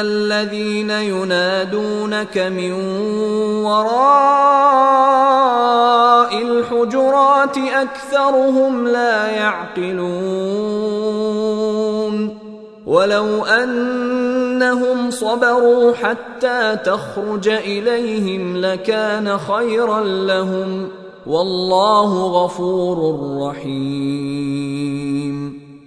الذين ينادونك من وراء الحجرات أكثرهم لا يعقلون ولو أنهم صبروا حتى تخرج إليهم لكان خيرا لهم والله غفور رحيم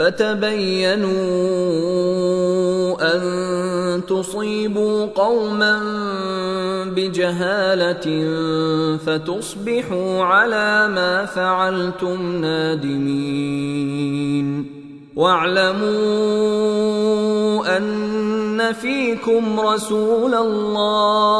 فتبينوا أن تصيبوا قوما بجهالة فتصبحوا على ما فعلتم نادمين. واعلموا أن فيكم رسول الله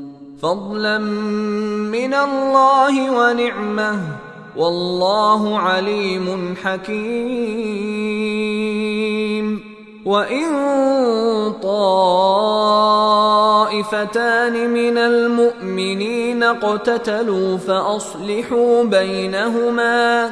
فضلا من الله ونعمة. والله عليم حكيم. وإن طائفتان من المؤمنين اقتتلوا فأصلحوا بينهما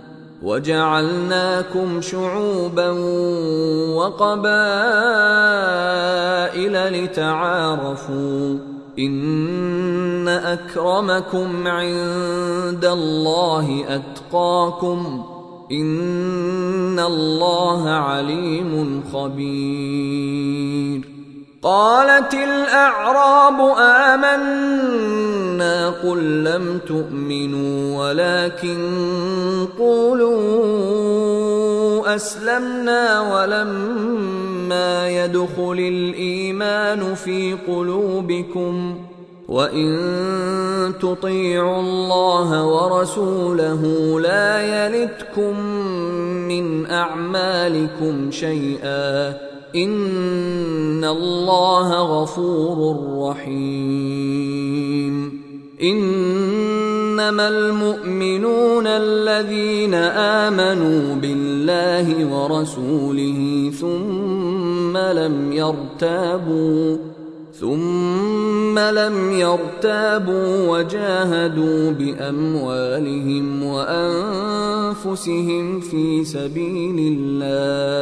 وجعلناكم شعوبا وقبائل لتعارفوا إن أكرمكم عند الله أتقاكم إن الله عليم خبير قالت الأعراب آمنا قل لم تؤمنوا ولكن قولوا أسلمنا ولما يدخل الإيمان في قلوبكم وإن تطيعوا الله ورسوله لا يلتكم من أعمالكم شيئا ان الله غفور رحيم انما المؤمنون الذين امنوا بالله ورسوله ثم لم يرتابوا ثم لم يرتابوا وجاهدوا باموالهم وانفسهم في سبيل الله